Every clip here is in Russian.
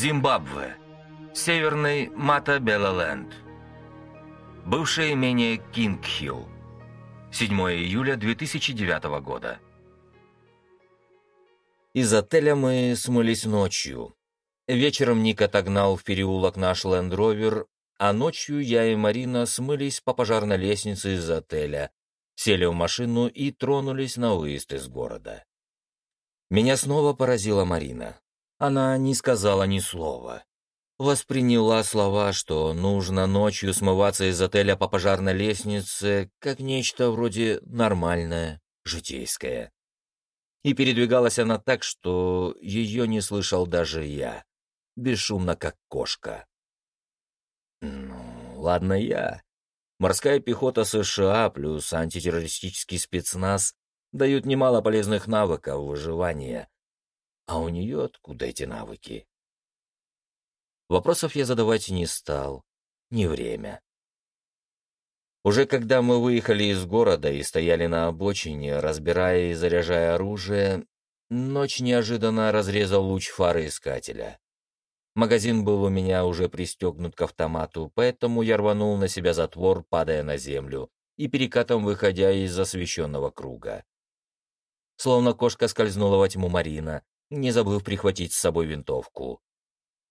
Зимбабве. Северный Матабелеленд. Бывшее имение Кинг-Хилл. 7 июля 2009 года. Из отеля мы смылись ночью. Вечером Ник отогнал в переулок наш лендровер, а ночью я и Марина смылись по пожарной лестнице из отеля, сели в машину и тронулись на выезд из города. Меня снова поразила Марина. Она не сказала ни слова. Восприняла слова, что нужно ночью смываться из отеля по пожарной лестнице, как нечто вроде нормальное, житейское. И передвигалась она так, что ее не слышал даже я, бесшумно как кошка. Ну, ладно я. Морская пехота США плюс антитеррористический спецназ дают немало полезных навыков выживания, а у нее откуда эти навыки? Вопросов я задавать не стал. Не время. Уже когда мы выехали из города и стояли на обочине, разбирая и заряжая оружие, ночь неожиданно разрезал луч фары искателя. Магазин был у меня уже пристегнут к автомату, поэтому я рванул на себя затвор, падая на землю и перекатом выходя из освещенного круга. Словно кошка скользнула во тьму Марина, не забыв прихватить с собой винтовку.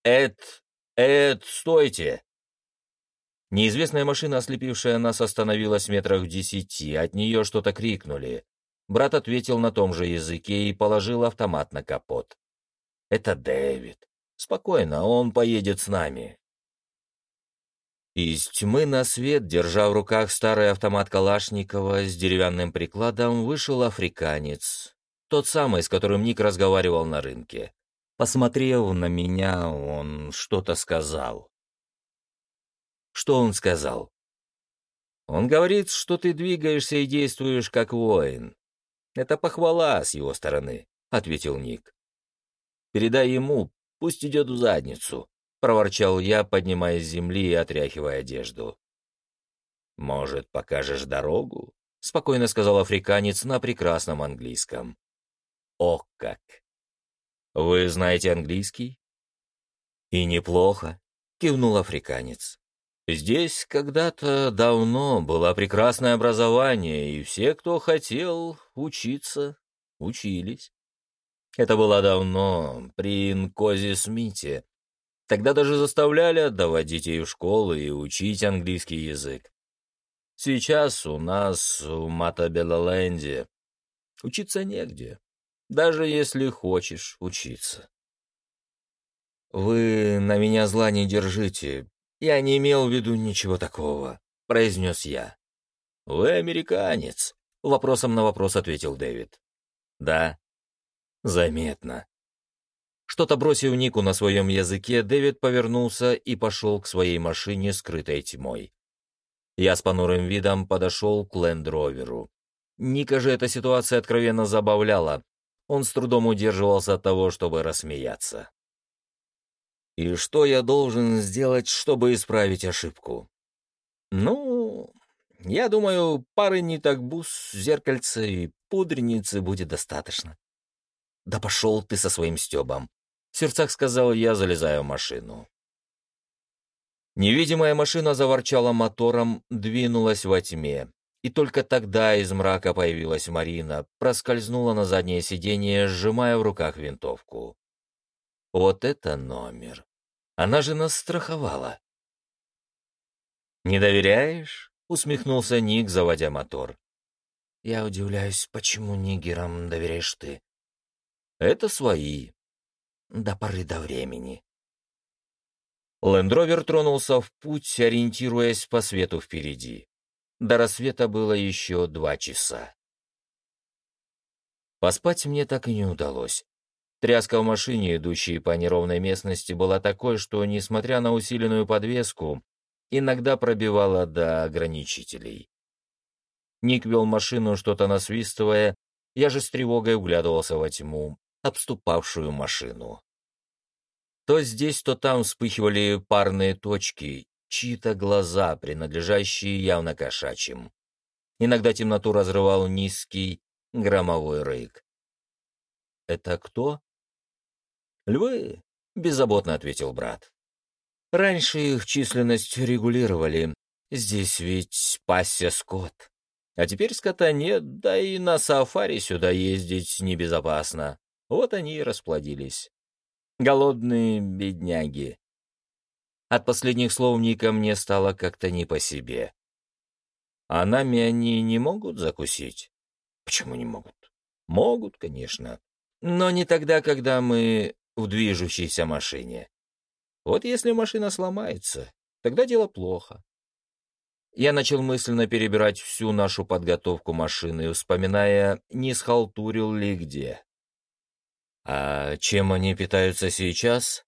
«Эд! Эд, стойте!» Неизвестная машина, ослепившая нас, остановилась в метрах в десяти, от нее что-то крикнули. Брат ответил на том же языке и положил автомат на капот. «Это Дэвид. Спокойно, он поедет с нами». Из тьмы на свет, держа в руках старый автомат Калашникова с деревянным прикладом, вышел африканец, тот самый, с которым Ник разговаривал на рынке. Посмотрев на меня, он что-то сказал. Что он сказал? Он говорит, что ты двигаешься и действуешь как воин. Это похвала с его стороны, — ответил Ник. Передай ему, пусть идет в задницу, — проворчал я, поднимаясь с земли и отряхивая одежду. «Может, покажешь дорогу?» — спокойно сказал африканец на прекрасном английском. О как! Вы знаете английский? И неплохо, кивнул африканец. Здесь когда-то давно было прекрасное образование, и все, кто хотел учиться, учились. Это было давно, при Нкозе Смите. Тогда даже заставляли отдавать детей в школы и учить английский язык. Сейчас у нас в Матабелаленде учиться негде даже если хочешь учиться. «Вы на меня зла не держите. Я не имел в виду ничего такого», — произнес я. «Вы американец», — вопросом на вопрос ответил Дэвид. «Да». «Заметно». Что-то бросив Нику на своем языке, Дэвид повернулся и пошел к своей машине, скрытой тьмой. Я с понурым видом подошел к Лендроверу. Ника же эта ситуация откровенно забавляла, он с трудом удерживался от того, чтобы рассмеяться. «И что я должен сделать, чтобы исправить ошибку?» «Ну, я думаю, пары ниток бус, зеркальца и пудреницы будет достаточно». «Да пошел ты со своим стебом», — в сердцах сказал я, залезая в машину. Невидимая машина заворчала мотором, двинулась во тьме. И только тогда из мрака появилась Марина, проскользнула на заднее сиденье, сжимая в руках винтовку. Вот это номер. Она же нас страховала. «Не доверяешь?» — усмехнулся Ник, заводя мотор. «Я удивляюсь, почему нигерам доверяешь ты?» «Это свои. До поры до времени». Лендровер тронулся в путь, ориентируясь по свету впереди. До рассвета было еще два часа. Поспать мне так и не удалось. Тряска в машине, идущей по неровной местности, была такой, что, несмотря на усиленную подвеску, иногда пробивала до ограничителей. Ник вел машину, что-то насвистывая, я же с тревогой углядывался во тьму, обступавшую машину. То здесь, то там вспыхивали парные точки, чьи-то глаза, принадлежащие явно кошачьим. Иногда темноту разрывал низкий громовой рык. «Это кто?» «Львы. — беззаботно ответил брат. «Раньше их численность регулировали. Здесь ведь пасся скот. А теперь скота нет, да и на сафари сюда ездить небезопасно. Вот они и расплодились. Голодные бедняги. От последних слов Ника мне стало как-то не по себе. А нами они не могут закусить? Почему не могут? Могут, конечно. Но не тогда, когда мы в движущейся машине. Вот если машина сломается, тогда дело плохо. Я начал мысленно перебирать всю нашу подготовку машины, вспоминая, не схалтурил ли где. А чем они питаются сейчас?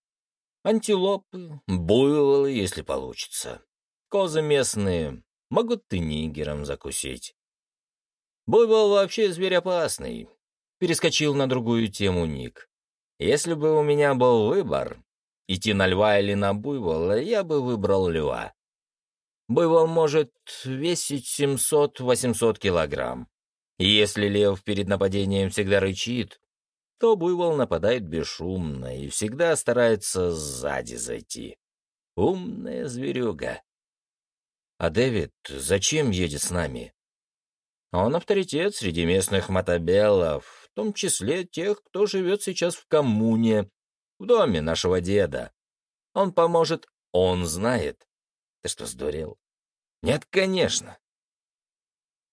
Антилопы, буйволы, если получится. Козы местные, могут и нигером закусить. Буйвол вообще зверь опасный. Перескочил на другую тему Ник. Если бы у меня был выбор, идти на льва или на буйвола, я бы выбрал льва. Буйвол может весить 700-800 килограмм. И если лев перед нападением всегда рычит, то буйвол нападает бесшумно и всегда старается сзади зайти. Умная зверюга. А Дэвид зачем едет с нами? Он авторитет среди местных мотобелов, в том числе тех, кто живет сейчас в коммуне, в доме нашего деда. Он поможет, он знает. Ты что, сдурел? Нет, конечно.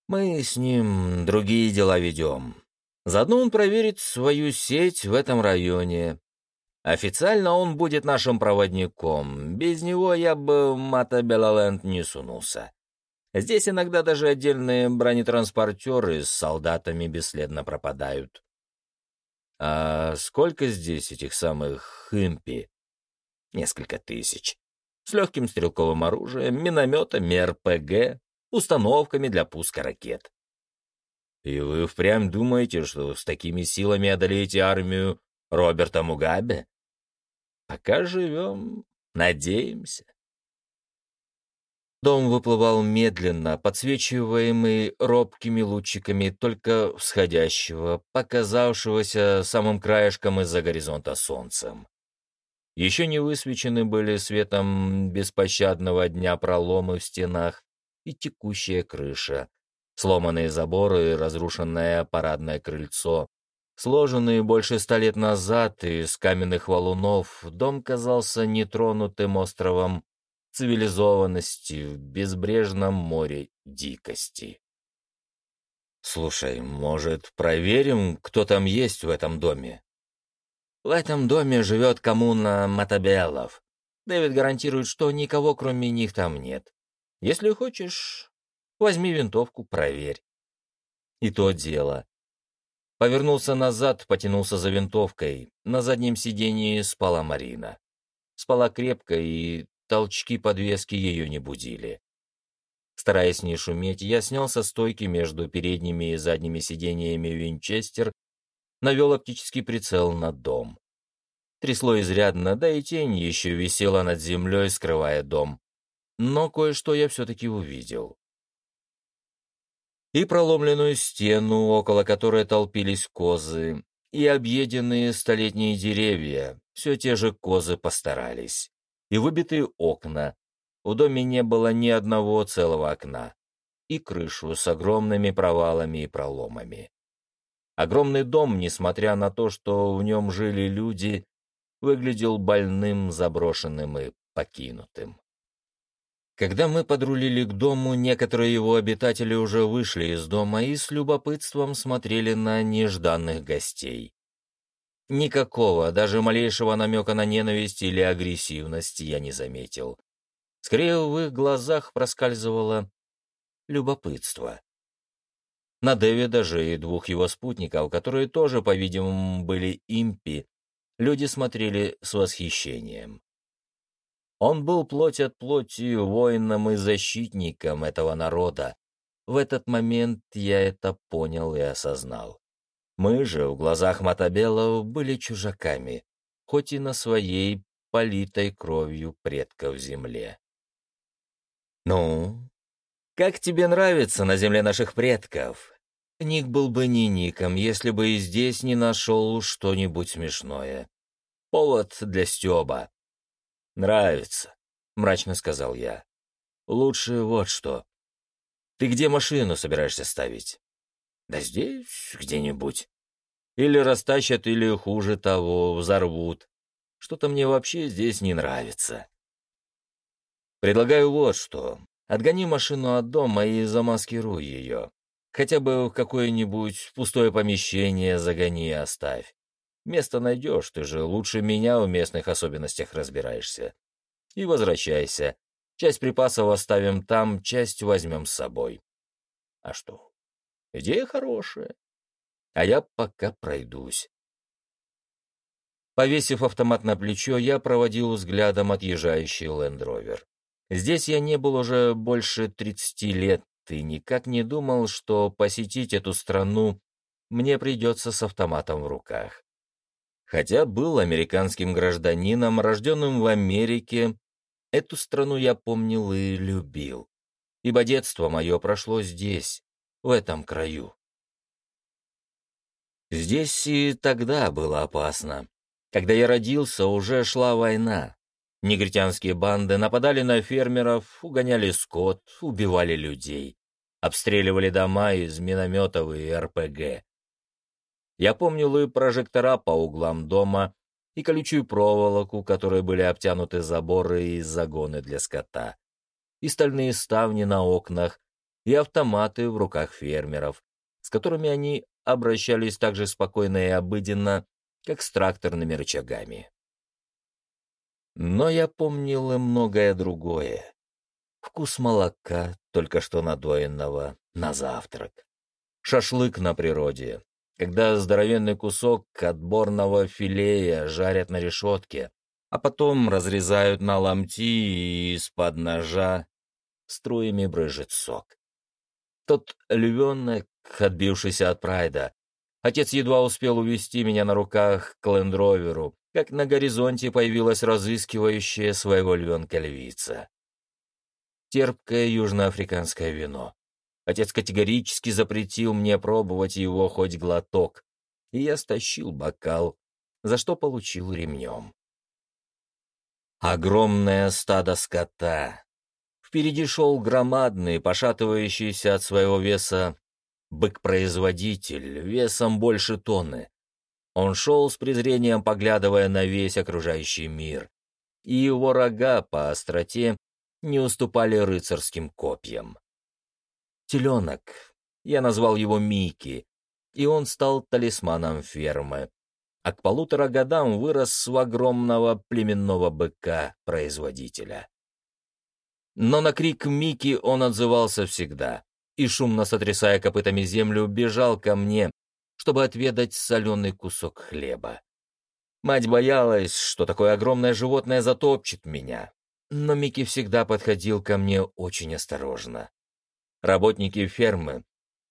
Мы с ним другие дела ведем. Заодно он проверит свою сеть в этом районе. Официально он будет нашим проводником. Без него я бы в Матабелаленд не сунулся. Здесь иногда даже отдельные бронетранспортеры с солдатами бесследно пропадают. А сколько здесь этих самых химпи? Несколько тысяч. С легким стрелковым оружием, минометами РПГ, установками для пуска ракет. И вы впрямь думаете, что с такими силами одолеете армию Роберта Мугабе? Пока живем, надеемся. Дом выплывал медленно, подсвечиваемый робкими лучиками только всходящего, показавшегося самым краешком из-за горизонта солнцем. Еще не высвечены были светом беспощадного дня проломы в стенах и текущая крыша, Сломанные заборы, разрушенное парадное крыльцо. Сложенный больше ста лет назад из каменных валунов, дом казался нетронутым островом цивилизованности в безбрежном море дикости. «Слушай, может, проверим, кто там есть в этом доме?» «В этом доме живет коммуна Матабеллов. Дэвид гарантирует, что никого кроме них там нет. Если хочешь, Возьми винтовку, проверь. И то дело. Повернулся назад, потянулся за винтовкой. На заднем сиденье спала Марина. Спала крепко, и толчки подвески ее не будили. Стараясь не шуметь, я снял со стойки между передними и задними сиденьями винчестер, навел оптический прицел на дом. Трясло изрядно, да и тень еще висела над землей, скрывая дом. Но кое-что я все-таки увидел и проломленную стену, около которой толпились козы, и объеденные столетние деревья, все те же козы постарались, и выбитые окна. В доме не было ни одного целого окна, и крышу с огромными провалами и проломами. Огромный дом, несмотря на то, что в нем жили люди, выглядел больным, заброшенным и покинутым. Когда мы подрулили к дому, некоторые его обитатели уже вышли из дома и с любопытством смотрели на нежданных гостей. Никакого, даже малейшего намека на ненависть или агрессивность я не заметил. Скорее, в их глазах проскальзывало любопытство. На Дэвида же и двух его спутников, которые тоже, по-видимому, были импи, люди смотрели с восхищением. Он был плоть от плоти воином и защитником этого народа. В этот момент я это понял и осознал. Мы же в глазах Матабелов были чужаками, хоть и на своей политой кровью предков земле. «Ну, как тебе нравится на земле наших предков?» Ник был бы не Ником, если бы и здесь не нашел что-нибудь смешное. Повод для стёба. Нравится, мрачно сказал я. Лучше вот что. Ты где машину собираешься ставить? Да здесь где-нибудь. Или растащат, или хуже того, взорвут. Что-то мне вообще здесь не нравится. Предлагаю вот что. Отгони машину от дома и замаскируй ее. Хотя бы в какое-нибудь пустое помещение загони и оставь. Место найдешь, ты же лучше меня в местных особенностях разбираешься. И возвращайся. Часть припасов оставим там, часть возьмем с собой. А что? Идея хорошая. А я пока пройдусь. Повесив автомат на плечо, я проводил взглядом отъезжающий лендровер. Здесь я не был уже больше 30 лет и никак не думал, что посетить эту страну мне придется с автоматом в руках. Хотя был американским гражданином, рожденным в Америке, эту страну я помнил и любил, ибо детство мое прошло здесь, в этом краю. Здесь и тогда было опасно. Когда я родился, уже шла война. Негритянские банды нападали на фермеров, угоняли скот, убивали людей, обстреливали дома из минометов и РПГ. Я помнил и прожектора по углам дома, и колючую проволоку, которой были обтянуты заборы и загоны для скота, и стальные ставни на окнах, и автоматы в руках фермеров, с которыми они обращались так же спокойно и обыденно, как с тракторными рычагами. Но я помнил и многое другое. Вкус молока, только что надоенного, на завтрак. Шашлык на природе, когда здоровенный кусок отборного филея жарят на решетке, а потом разрезают на ломти и из-под ножа струями брызжет сок. Тот львенок, отбившийся от прайда, отец едва успел увести меня на руках к лендроверу, как на горизонте появилась разыскивающая своего львенка львица. Терпкое южноафриканское вино. Отец категорически запретил мне пробовать его хоть глоток, и я стащил бокал, за что получил ремнем. Огромное стадо скота. Впереди шел громадный, пошатывающийся от своего веса бык-производитель, весом больше тонны. Он шел с презрением, поглядывая на весь окружающий мир, и его рога по остроте не уступали рыцарским копьям. Теленок, я назвал его Микки, и он стал талисманом фермы, а к полутора годам вырос в огромного племенного быка-производителя. Но на крик Микки он отзывался всегда, и, шумно сотрясая копытами землю, бежал ко мне, чтобы отведать соленый кусок хлеба. Мать боялась, что такое огромное животное затопчет меня, но Микки всегда подходил ко мне очень осторожно. Работники фермы,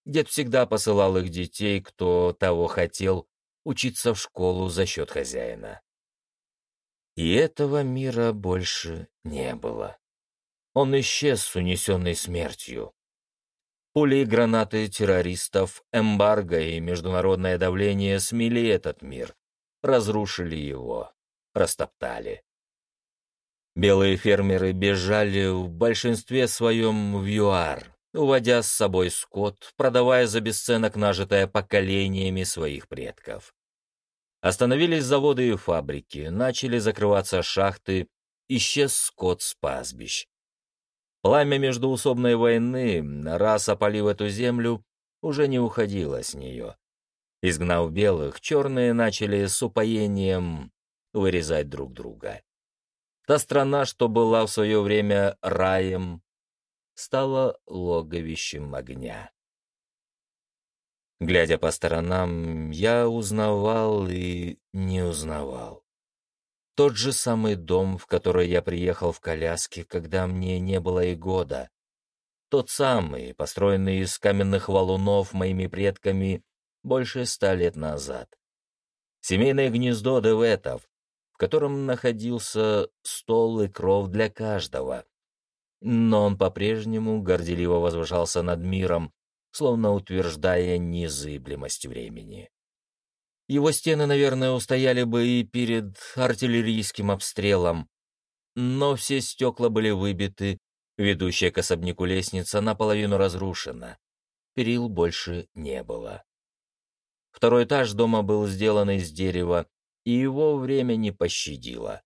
дед всегда посылал их детей, кто того хотел, учиться в школу за счет хозяина. И этого мира больше не было. Он исчез, унесенный смертью. Пули и гранаты террористов, эмбарго и международное давление смели этот мир, разрушили его, растоптали. Белые фермеры бежали в большинстве своем в ЮАР, уводя с собой скот, продавая за бесценок нажитое поколениями своих предков. Остановились заводы и фабрики, начали закрываться шахты, исчез скот с пастбищ. Пламя междуусобной войны, раз опалив эту землю, уже не уходило с нее. Изгнав белых, черные начали с упоением вырезать друг друга. Та страна, что была в свое время раем, стала логовищем огня. Глядя по сторонам, я узнавал и не узнавал. Тот же самый дом, в который я приехал в коляске, когда мне не было и года. Тот самый, построенный из каменных валунов моими предками больше ста лет назад. Семейное гнездо Деветов, в котором находился стол и кров для каждого. Но он по-прежнему горделиво возвышался над миром, словно утверждая незыблемость времени. Его стены, наверное, устояли бы и перед артиллерийским обстрелом, но все стекла были выбиты, ведущая к особняку лестница наполовину разрушена. Перил больше не было. Второй этаж дома был сделан из дерева, и его время не пощадило.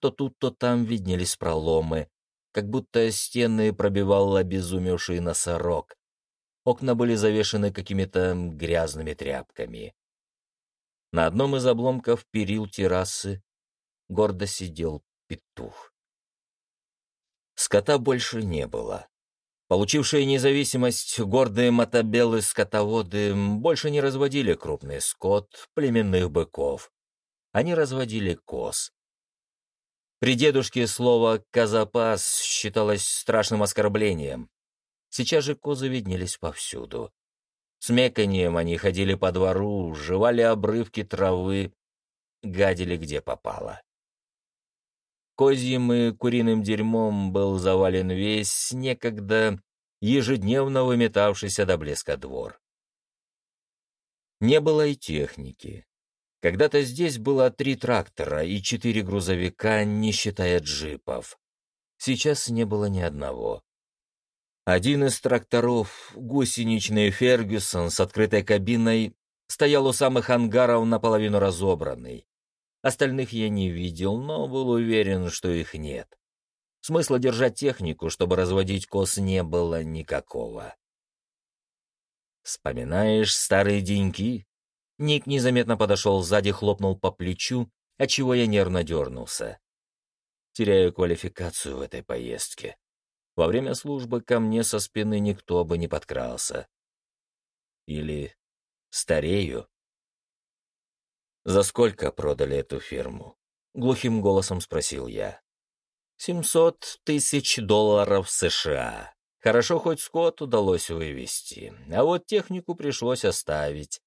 То тут, то там виднелись проломы, как будто стены пробивал обезумевший носорог. Окна были завешены какими-то грязными тряпками. На одном из обломков перил террасы гордо сидел петух. Скота больше не было. Получившие независимость, гордые мотобелы-скотоводы больше не разводили крупный скот, племенных быков. Они разводили коз. При дедушке слово «казапас» считалось страшным оскорблением. Сейчас же козы виднелись повсюду. С меканьем они ходили по двору, жевали обрывки травы, гадили где попало. Козьим и куриным дерьмом был завален весь некогда ежедневно выметавшийся до блеска двор. Не было и техники. Когда-то здесь было три трактора и четыре грузовика, не считая джипов. Сейчас не было ни одного. Один из тракторов, гусеничный «Фергюсон» с открытой кабиной, стоял у самых ангаров наполовину разобранный. Остальных я не видел, но был уверен, что их нет. Смысла держать технику, чтобы разводить коз, не было никакого. «Вспоминаешь старые деньки?» Ник незаметно подошел сзади, хлопнул по плечу, отчего я нервно дернулся. Теряю квалификацию в этой поездке. Во время службы ко мне со спины никто бы не подкрался. Или старею. «За сколько продали эту фирму?» — глухим голосом спросил я. «Семьсот тысяч долларов США. Хорошо, хоть скот удалось вывести, а вот технику пришлось оставить.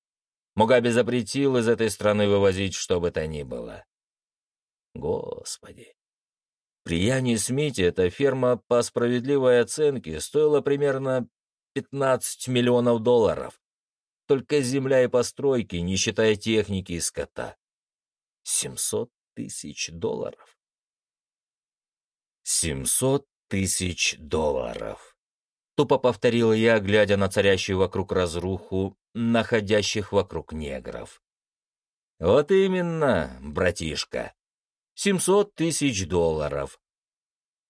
Мугаби запретил из этой страны вывозить что бы то ни было. Господи. При Яне Смите эта ферма по справедливой оценке стоила примерно 15 миллионов долларов. Только земля и постройки, не считая техники и скота. 700 тысяч долларов. 700 тысяч долларов. Тупо повторил я, глядя на царящую вокруг разруху, находящих вокруг негров. Вот именно, братишка. 700 тысяч долларов.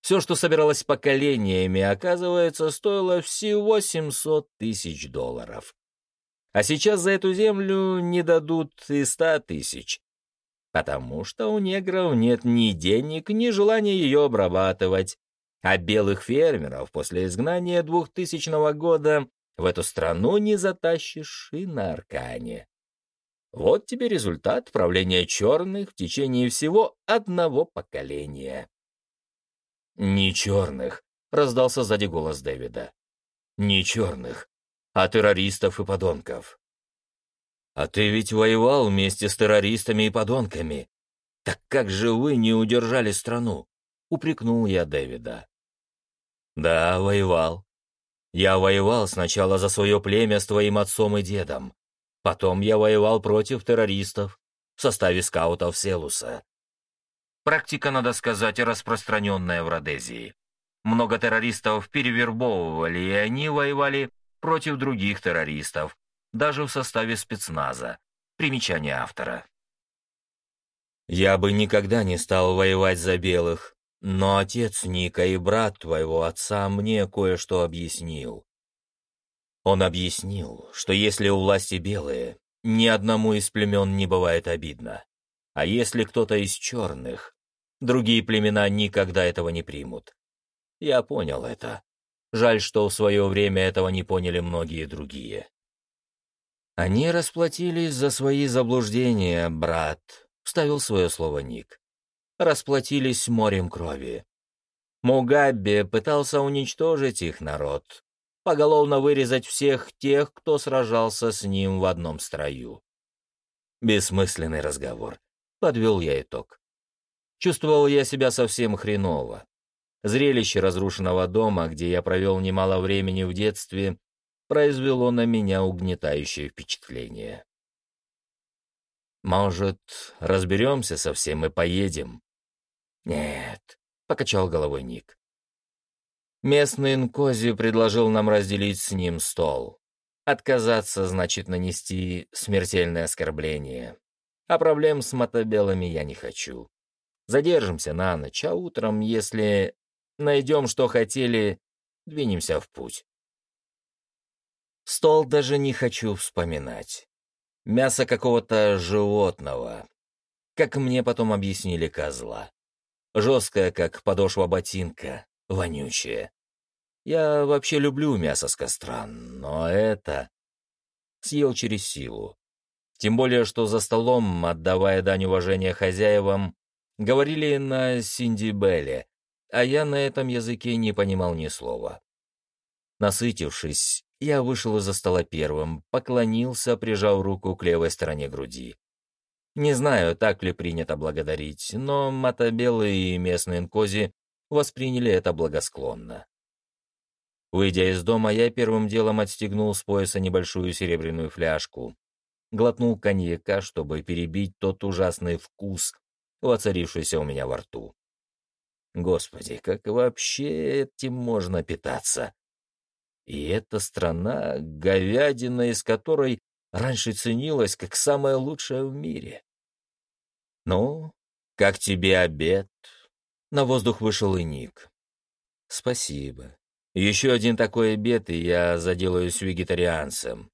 Все, что собиралось поколениями, оказывается, стоило всего 700 тысяч долларов. А сейчас за эту землю не дадут и ста тысяч. Потому что у негров нет ни денег, ни желания ее обрабатывать. А белых фермеров после изгнания двухтысячного года в эту страну не затащишь и на Аркане. Вот тебе результат правления черных в течение всего одного поколения. «Не черных», — раздался сзади голос Дэвида. «Не черных, а террористов и подонков. А ты ведь воевал вместе с террористами и подонками. Так как же вы не удержали страну? Упрекнул я Дэвида. Да, воевал. Я воевал сначала за свое племя с твоим отцом и дедом. Потом я воевал против террористов в составе скаутов Селуса. Практика, надо сказать, распространенная в Родезии. Много террористов перевербовывали, и они воевали против других террористов, даже в составе спецназа. Примечание автора. «Я бы никогда не стал воевать за белых, но отец Ника и брат твоего отца мне кое-что объяснил. Он объяснил, что если у власти белые, ни одному из племен не бывает обидно. А если кто-то из черных, другие племена никогда этого не примут. Я понял это. Жаль, что в свое время этого не поняли многие другие. Они расплатились за свои заблуждения, брат, вставил свое слово Ник. Расплатились морем крови. Мугабе пытался уничтожить их народ, поголовно вырезать всех тех, кто сражался с ним в одном строю. Бессмысленный разговор. Подвел я итог. Чувствовал я себя совсем хреново. Зрелище разрушенного дома, где я провел немало времени в детстве, произвело на меня угнетающее впечатление. Может, разберемся со всем и поедем?» «Нет», — покачал головой Ник. Местный Нкози предложил нам разделить с ним стол. Отказаться значит нанести смертельное оскорбление. А проблем с мотобелами я не хочу. Задержимся на ночь, а утром, если найдем, что хотели, двинемся в путь. Стол даже не хочу вспоминать. Мясо какого-то животного. Как мне потом объяснили козла. Жесткое, как подошва ботинка, вонючее. Я вообще люблю мясо с костра, но это... Съел через силу. Тем более, что за столом, отдавая дань уважения хозяевам, говорили на синдибеле, а я на этом языке не понимал ни слова. Насытившись, я вышел из-за стола первым, поклонился, прижал руку к левой стороне груди. Не знаю, так ли принято благодарить, но мотобелые и местные нкози восприняли это благосклонно. Выйдя из дома, я первым делом отстегнул с пояса небольшую серебряную фляжку, глотнул коньяка, чтобы перебить тот ужасный вкус, воцарившийся у меня во рту. Господи, как вообще этим можно питаться? И эта страна, говядина из которой раньше ценилась как самая лучшая в мире. «Ну, как тебе обед?» На воздух вышел и Ник. «Спасибо. Еще один такой обед, и я заделаюсь вегетарианцем.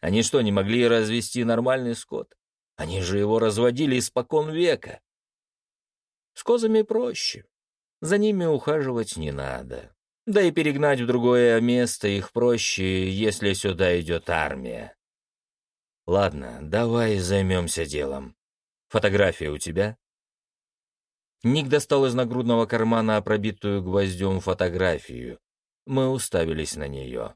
Они что, не могли развести нормальный скот? Они же его разводили испокон века. С козами проще. За ними ухаживать не надо. Да и перегнать в другое место их проще, если сюда идет армия. Ладно, давай займемся делом. Фотография у тебя? Ник достал из нагрудного кармана пробитую гвоздем фотографию. Мы уставились на нее.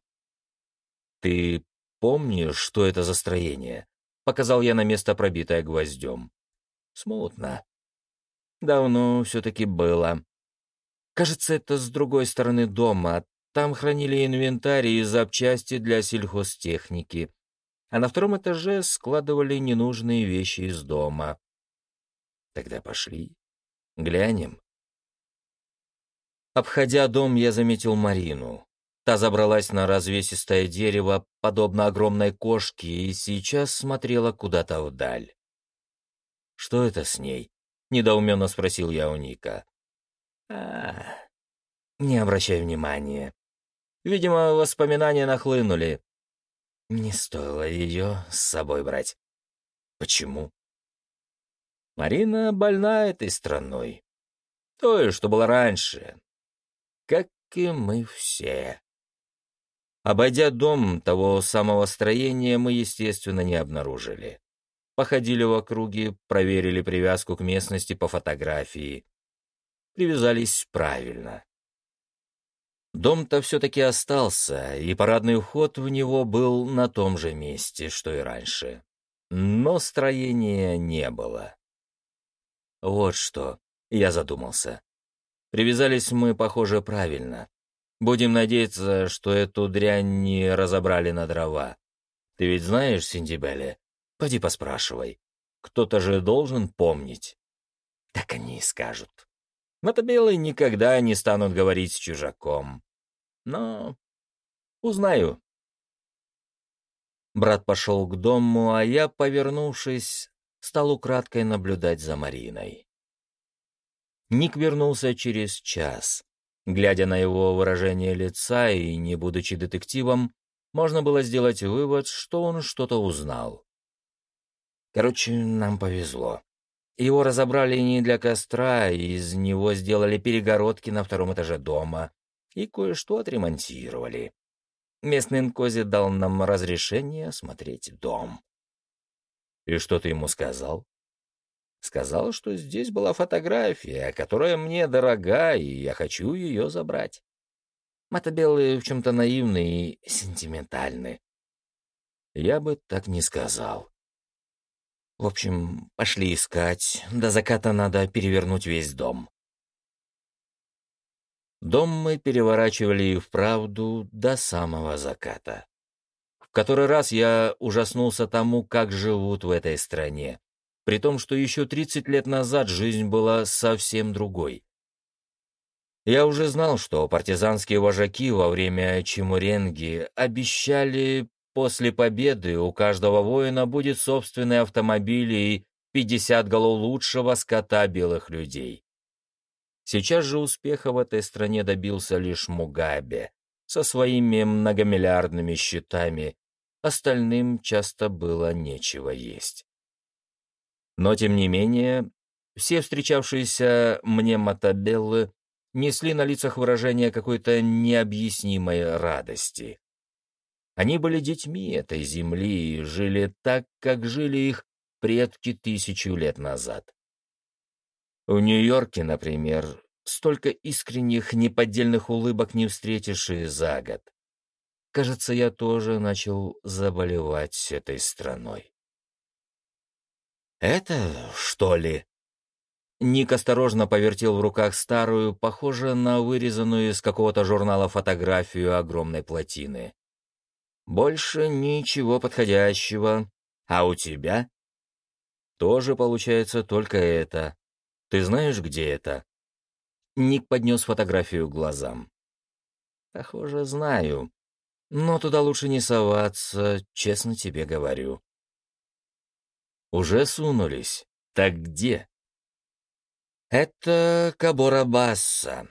«Ты помнишь, что это за строение?» Показал я на место, пробитое гвоздем. «Смутно. Давно все-таки было. Кажется, это с другой стороны дома. Там хранили инвентарь и запчасти для сельхозтехники. А на втором этаже складывали ненужные вещи из дома. Тогда пошли. Глянем. Обходя дом, я заметил Марину. Та забралась на развесистое дерево, подобно огромной кошке, и сейчас смотрела куда-то вдаль. «Что это с ней?» — недоуменно спросил я у Ника. А, не обращай внимания. Видимо, воспоминания нахлынули. Не стоило ее с собой брать. Почему? Марина больна этой страной. То, что было раньше. Как и мы все. Обойдя дом того самого строения, мы, естественно, не обнаружили. Походили в округе, проверили привязку к местности по фотографии привязались правильно. Дом-то все-таки остался, и парадный вход в него был на том же месте, что и раньше. Но строения не было. Вот что, я задумался. Привязались мы, похоже, правильно. Будем надеяться, что эту дрянь не разобрали на дрова. Ты ведь знаешь, Синдибеле? Поди поспрашивай. Кто-то же должен помнить. Так они и скажут. Мотобелы никогда не станут говорить с чужаком. Но узнаю. Брат пошел к дому, а я, повернувшись, стал украдкой наблюдать за Мариной. Ник вернулся через час. Глядя на его выражение лица и не будучи детективом, можно было сделать вывод, что он что-то узнал. Короче, нам повезло. Его разобрали не для костра, из него сделали перегородки на втором этаже дома и кое-что отремонтировали. Местный Нкози дал нам разрешение осмотреть дом. И что ты ему сказал? Сказал, что здесь была фотография, которая мне дорога, и я хочу ее забрать. Мотобелые в чем-то наивны и сентиментальны. Я бы так не сказал. В общем, пошли искать. До заката надо перевернуть весь дом. Дом мы переворачивали и вправду до самого заката. В который раз я ужаснулся тому, как живут в этой стране. при том, что еще 30 лет назад жизнь была совсем другой. Я уже знал, что партизанские вожаки во время Чемуренги обещали после победы у каждого воина будет собственный автомобиль и 50 голов лучшего скота белых людей. Сейчас же успеха в этой стране добился лишь Мугабе со своими многомиллиардными счетами, остальным часто было нечего есть. Но, тем не менее, все встречавшиеся мне мотобеллы несли на лицах выражение какой-то необъяснимой радости. Они были детьми этой земли и жили так, как жили их предки тысячу лет назад. В Нью-Йорке, например, столько искренних, неподдельных улыбок не встретишь и за год. Кажется, я тоже начал заболевать этой страной. «Это, что ли?» Ник осторожно повертел в руках старую, похожую на вырезанную из какого-то журнала фотографию огромной плотины. «Больше ничего подходящего. А у тебя?» «Тоже получается только это. Ты знаешь, где это?» Ник поднес фотографию к глазам. «Похоже, знаю. Но туда лучше не соваться, честно тебе говорю». «Уже сунулись? Так где?» Это Кабора-Басса,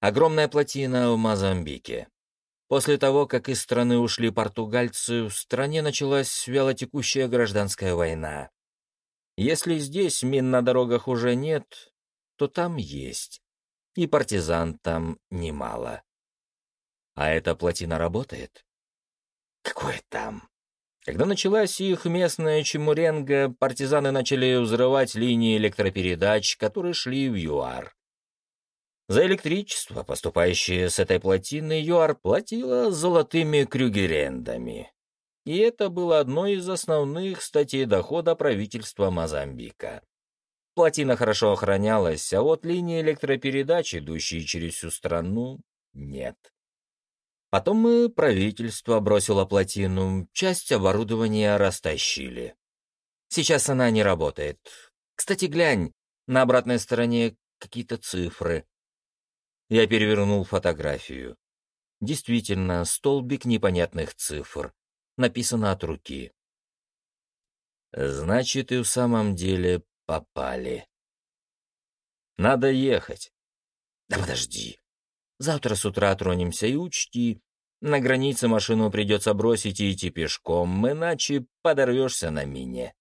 огромная плотина в Мозамбике. После того, как из страны ушли португальцы, в стране началась вялотекущая гражданская война. Если здесь мин на дорогах уже нет, то там есть. И партизан там немало. А эта плотина работает? Какое там? Когда началась их местная чемуренга, партизаны начали взрывать линии электропередач, которые шли в ЮАР. За электричество, поступающее с этой плотины, ЮАР платила золотыми крюгерендами. И это было одной из основных статей дохода правительства Мозамбика. Плотина хорошо охранялась, а вот линии электропередач, идущие через всю страну, нет. Потом мы правительство бросило плотину, часть оборудования растащили. Сейчас она не работает. Кстати, глянь, на обратной стороне какие-то цифры. Я перевернул фотографию. Действительно, столбик непонятных цифр. Написано от руки. Значит, и в самом деле попали. Надо ехать. Да подожди. Завтра с утра тронемся и учти, на границе машину придется бросить и идти пешком, иначе подорвешься на мине.